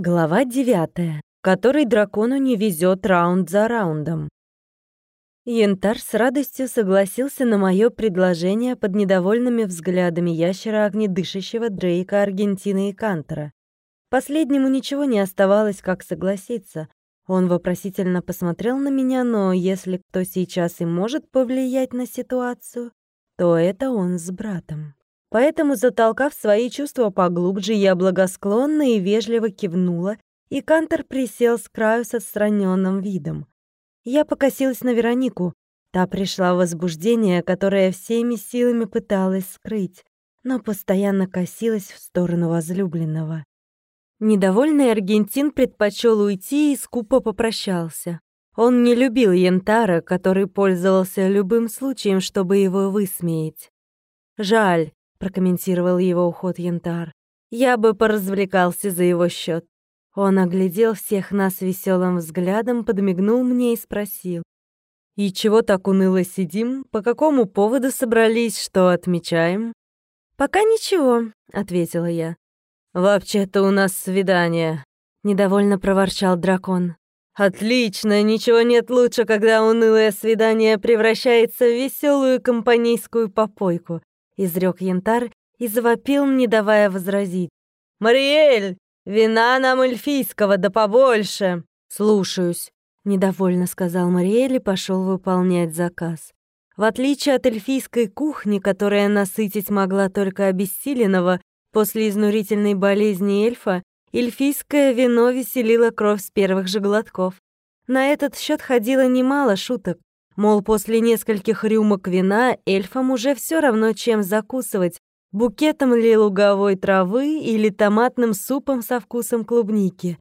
Глава девятая, в которой дракону не везет раунд за раундом. Янтар с радостью согласился на мое предложение под недовольными взглядами ящера огнедышащего Дрейка, Аргентины и Кантера. Последнему ничего не оставалось, как согласиться. Он вопросительно посмотрел на меня, но если кто сейчас и может повлиять на ситуацию, то это он с братом. Поэтому, затолкав свои чувства поглубже, я благосклонно и вежливо кивнула, и Кантор присел с краю с отстраненным видом. Я покосилась на Веронику. Та пришла в возбуждение, которое всеми силами пыталась скрыть, но постоянно косилась в сторону возлюбленного. Недовольный Аргентин предпочел уйти и скупо попрощался. Он не любил Янтара, который пользовался любым случаем, чтобы его высмеять. Жаль, прокомментировал его уход Янтар. Я бы поразвлекался за его счет. Он оглядел всех нас веселым взглядом, подмигнул мне и спросил: "И чего так уныло сидим? По какому поводу собрались, что отмечаем?" "Пока ничего", ответила я. "Вообще-то у нас свидание", недовольно проворчал дракон. Отлично, ничего нет лучше, когда унылое свидание превращается в веселую компанейскую попойку изрек Янтар и завопил, не давая возразить. «Мариэль, вина нам эльфийского, да побольше!» «Слушаюсь», — недовольно сказал Мариэль и пошел выполнять заказ. В отличие от эльфийской кухни, которая насытить могла только обессиленного после изнурительной болезни эльфа, эльфийское вино веселило кровь с первых же глотков. На этот счет ходило немало шуток. Мол, после нескольких рюмок вина эльфам уже все равно, чем закусывать, букетом ли луговой травы или томатным супом со вкусом клубники.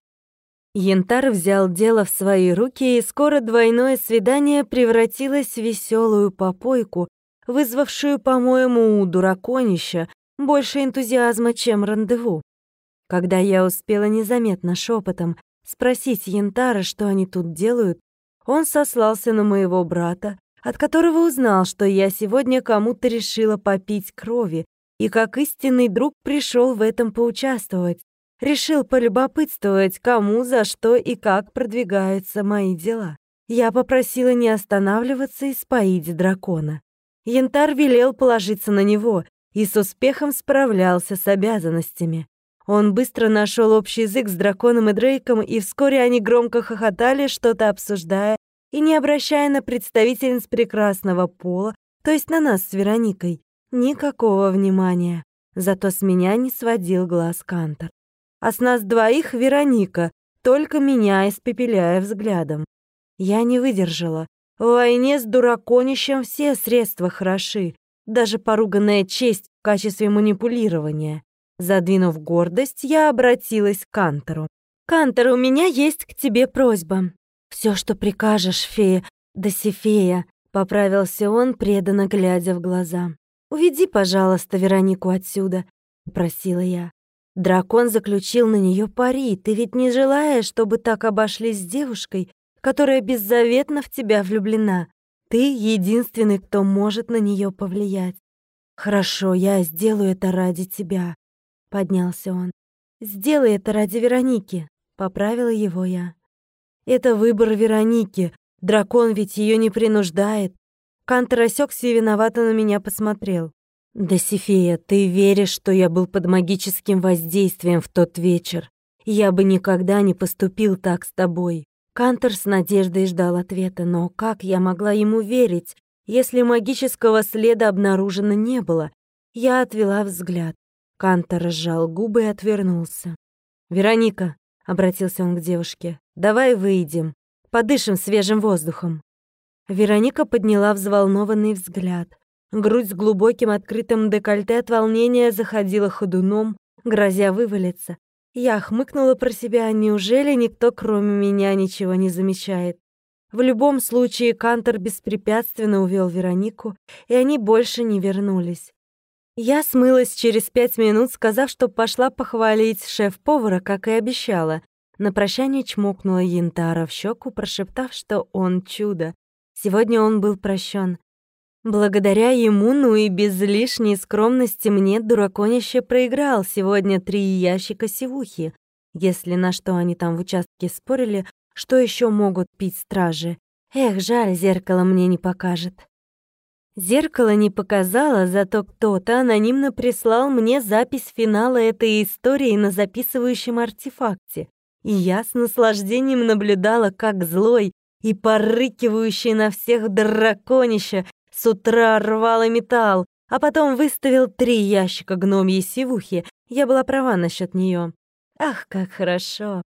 Янтар взял дело в свои руки, и скоро двойное свидание превратилось в веселую попойку, вызвавшую, по-моему, у дураконища больше энтузиазма, чем рандеву. Когда я успела незаметно шепотом спросить Янтара, что они тут делают, он сослался на моего брата, от которого узнал, что я сегодня кому-то решила попить крови, и как истинный друг пришел в этом поучаствовать. Решил полюбопытствовать, кому, за что и как продвигаются мои дела. Я попросила не останавливаться и споить дракона. Янтар велел положиться на него и с успехом справлялся с обязанностями. Он быстро нашел общий язык с драконом и Дрейком, и вскоре они громко хохотали, что-то обсуждая, и не обращая на представительниц прекрасного пола, то есть на нас с Вероникой, никакого внимания. Зато с меня не сводил глаз Кантор. А с нас двоих Вероника, только меня испепеляя взглядом. Я не выдержала. В войне с дураконищем все средства хороши, даже поруганная честь в качестве манипулирования. Задвинув гордость, я обратилась к Кантору. «Кантор, у меня есть к тебе просьба. Все, что прикажешь, фея, Досифея», — поправился он, преданно глядя в глаза. «Уведи, пожалуйста, Веронику отсюда», — попросила я. Дракон заключил на нее пари. Ты ведь не желаешь, чтобы так обошлись с девушкой, которая беззаветно в тебя влюблена. Ты единственный, кто может на нее повлиять. Хорошо, я сделаю это ради тебя, поднялся он. Сделай это ради Вероники, поправила его я. Это выбор Вероники. Дракон ведь ее не принуждает. Кантер осекся и виновато на меня посмотрел. «Да, Сифея, ты веришь, что я был под магическим воздействием в тот вечер? Я бы никогда не поступил так с тобой». Кантер с надеждой ждал ответа, но как я могла ему верить, если магического следа обнаружено не было? Я отвела взгляд. Кантер разжал губы и отвернулся. «Вероника», — обратился он к девушке, — «давай выйдем, подышим свежим воздухом». Вероника подняла взволнованный взгляд. Грудь с глубоким открытым декольте от волнения заходила ходуном, грозя вывалиться. Я хмыкнула про себя, неужели никто, кроме меня, ничего не замечает? В любом случае, Кантор беспрепятственно увел Веронику, и они больше не вернулись. Я смылась через пять минут, сказав, что пошла похвалить шеф-повара, как и обещала. На прощание чмокнула Янтара в щеку, прошептав, что он чудо. Сегодня он был прощен. Благодаря ему, ну и без лишней скромности, мне дураконище проиграл сегодня три ящика сивухи. Если на что они там в участке спорили, что еще могут пить стражи. Эх, жаль, зеркало мне не покажет. Зеркало не показало, зато кто-то анонимно прислал мне запись финала этой истории на записывающем артефакте. И я с наслаждением наблюдала, как злой и порыкивающий на всех драконище с утра рвало металл, а потом выставил три ящика гномьей сивухи. Я была права насчет нее. Ах, как хорошо!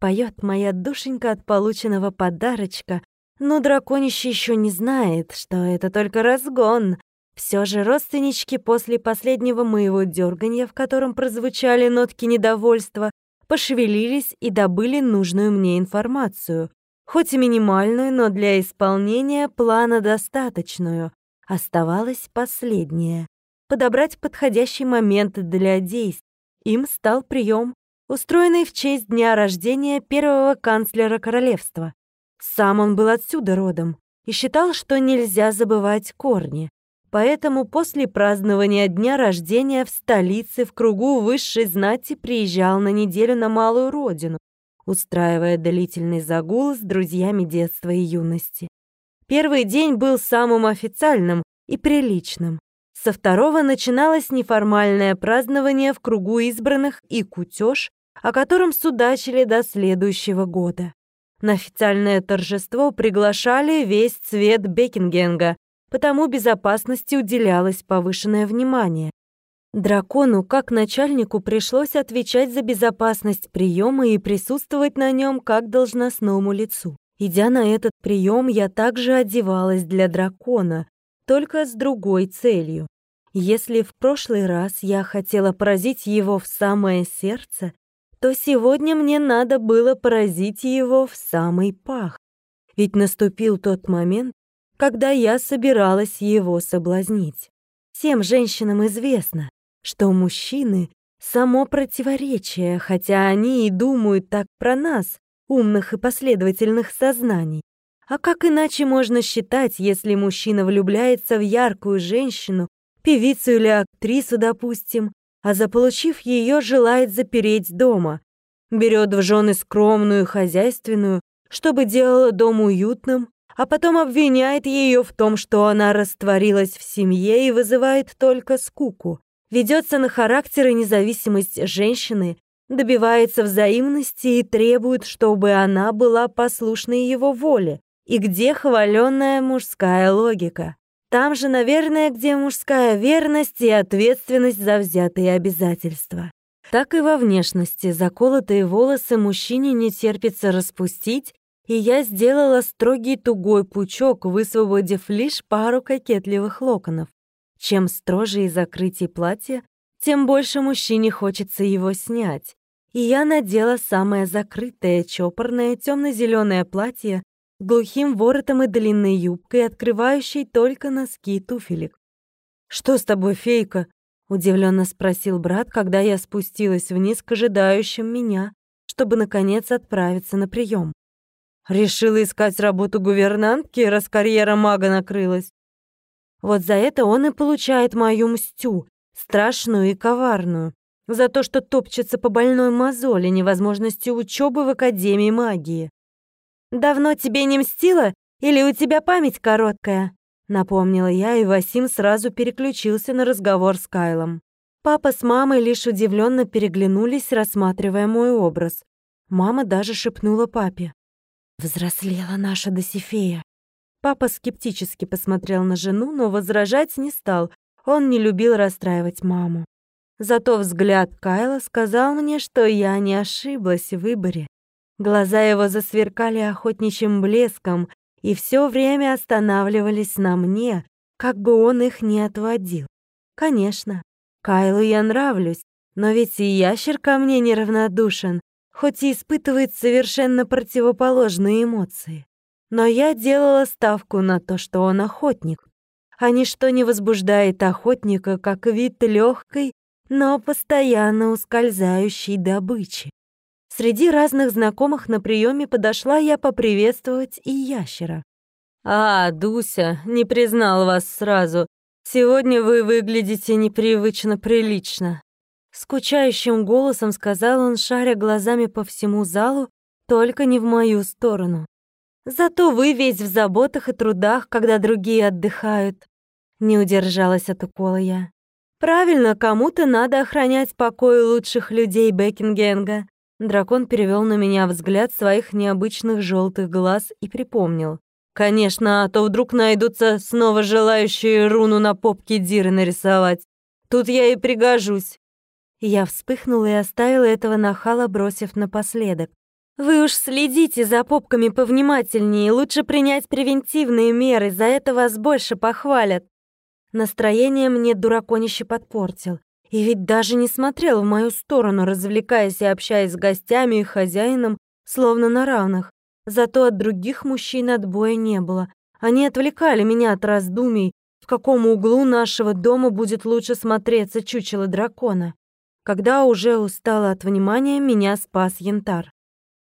Поет моя душенька от полученного подарочка, но драконище еще не знает, что это только разгон. Все же родственнички после последнего моего дерганья, в котором прозвучали нотки недовольства, пошевелились и добыли нужную мне информацию. Хоть и минимальную, но для исполнения плана достаточную. Оставалось последнее — подобрать подходящий момент для действий. Им стал прием, устроенный в честь дня рождения первого канцлера королевства. Сам он был отсюда родом и считал, что нельзя забывать корни. Поэтому после празднования дня рождения в столице в кругу высшей знати приезжал на неделю на малую родину, устраивая длительный загул с друзьями детства и юности. Первый день был самым официальным и приличным. Со второго начиналось неформальное празднование в кругу избранных и кутеж, о котором судачили до следующего года. На официальное торжество приглашали весь цвет Бекингенга, потому безопасности уделялось повышенное внимание. Дракону, как начальнику, пришлось отвечать за безопасность приема и присутствовать на нем как должностному лицу. Идя на этот прием, я также одевалась для дракона, только с другой целью. Если в прошлый раз я хотела поразить его в самое сердце, то сегодня мне надо было поразить его в самый пах. Ведь наступил тот момент, когда я собиралась его соблазнить. Всем женщинам известно, что мужчины — само противоречие, хотя они и думают так про нас, умных и последовательных сознаний. А как иначе можно считать, если мужчина влюбляется в яркую женщину, певицу или актрису, допустим, а заполучив ее, желает запереть дома. Берет в жены скромную, хозяйственную, чтобы делала дом уютным, а потом обвиняет ее в том, что она растворилась в семье и вызывает только скуку. Ведется на характер и независимость женщины, добивается взаимности и требует, чтобы она была послушной его воле. И где хваленная мужская логика? Там же, наверное, где мужская верность и ответственность за взятые обязательства. Так и во внешности заколотые волосы мужчине не терпится распустить, и я сделала строгий тугой пучок, высвободив лишь пару кокетливых локонов. Чем строже и закрытие платья, тем больше мужчине хочется его снять. И я надела самое закрытое, чопорное, темно-зеленое платье глухим воротом и длинной юбкой, открывающей только носки туфелек. «Что с тобой, фейка?» — удивленно спросил брат, когда я спустилась вниз к ожидающим меня, чтобы, наконец, отправиться на прием. Решила искать работу гувернантки, раз карьера мага накрылась. Вот за это он и получает мою мстю, страшную и коварную, за то, что топчется по больной мозоли невозможности учебы в Академии магии. «Давно тебе не мстила? Или у тебя память короткая?» Напомнила я, и Васим сразу переключился на разговор с Кайлом. Папа с мамой лишь удивленно переглянулись, рассматривая мой образ. Мама даже шепнула папе. «Взрослела наша Досифея». Папа скептически посмотрел на жену, но возражать не стал. Он не любил расстраивать маму. Зато взгляд Кайла сказал мне, что я не ошиблась в выборе. Глаза его засверкали охотничьим блеском и все время останавливались на мне, как бы он их не отводил. Конечно, Кайлу я нравлюсь, но ведь и ящер ко мне неравнодушен, хоть и испытывает совершенно противоположные эмоции. Но я делала ставку на то, что он охотник, а ничто не возбуждает охотника, как вид легкой, но постоянно ускользающей добычи. Среди разных знакомых на приеме подошла я поприветствовать и ящера. «А, Дуся, не признал вас сразу. Сегодня вы выглядите непривычно прилично». Скучающим голосом сказал он, шаря глазами по всему залу, только не в мою сторону. Зато вы весь в заботах и трудах, когда другие отдыхают. Не удержалась от укола я. Правильно, кому-то надо охранять покой лучших людей Бекингенга. Дракон перевел на меня взгляд своих необычных желтых глаз и припомнил. Конечно, а то вдруг найдутся снова желающие руну на попке Диры нарисовать. Тут я и пригожусь. Я вспыхнула и оставила этого нахала, бросив напоследок. «Вы уж следите за попками повнимательнее, лучше принять превентивные меры, за это вас больше похвалят». Настроение мне дураконище подпортил. И ведь даже не смотрел в мою сторону, развлекаясь и общаясь с гостями и хозяином, словно на равных. Зато от других мужчин отбоя не было. Они отвлекали меня от раздумий, в каком углу нашего дома будет лучше смотреться чучело дракона. Когда уже устала от внимания, меня спас янтар.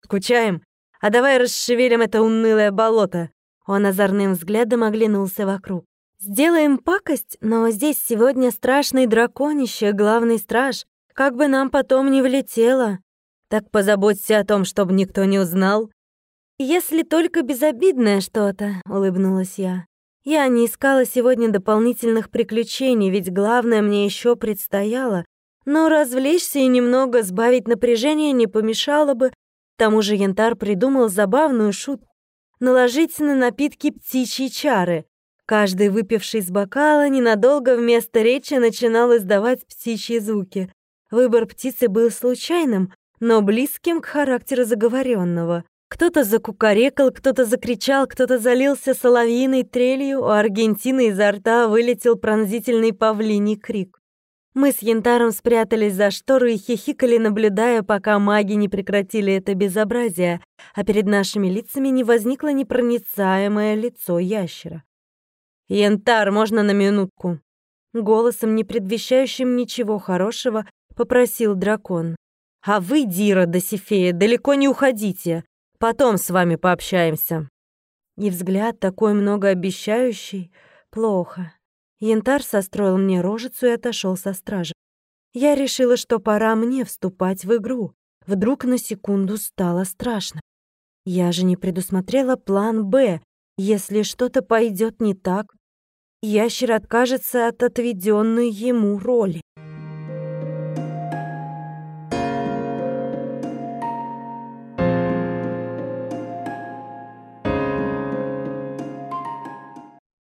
«Скучаем? А давай расшевелим это унылое болото!» Он озорным взглядом оглянулся вокруг. «Сделаем пакость, но здесь сегодня страшный драконище, главный страж. Как бы нам потом не влетело. Так позаботься о том, чтобы никто не узнал». «Если только безобидное что-то», — улыбнулась я. «Я не искала сегодня дополнительных приключений, ведь главное мне еще предстояло но развлечься и немного сбавить напряжение не помешало бы. К тому же Янтар придумал забавную шутку. Наложить на напитки птичьи чары. Каждый выпивший из бокала ненадолго вместо речи начинал издавать птичьи звуки. Выбор птицы был случайным, но близким к характеру заговоренного. Кто-то закукарекал, кто-то закричал, кто-то залился соловьиной трелью, у Аргентины изо рта вылетел пронзительный павлиний крик. Мы с Янтаром спрятались за штору и хихикали, наблюдая, пока маги не прекратили это безобразие, а перед нашими лицами не возникло непроницаемое лицо ящера. «Янтар, можно на минутку?» Голосом, не предвещающим ничего хорошего, попросил дракон. «А вы, Дира Досифея, далеко не уходите. Потом с вами пообщаемся». И взгляд такой многообещающий. Плохо. Янтар состроил мне рожицу и отошел со стражи. Я решила, что пора мне вступать в игру. Вдруг на секунду стало страшно. Я же не предусмотрела план «Б». Если что-то пойдет не так, ящер откажется от отведенной ему роли.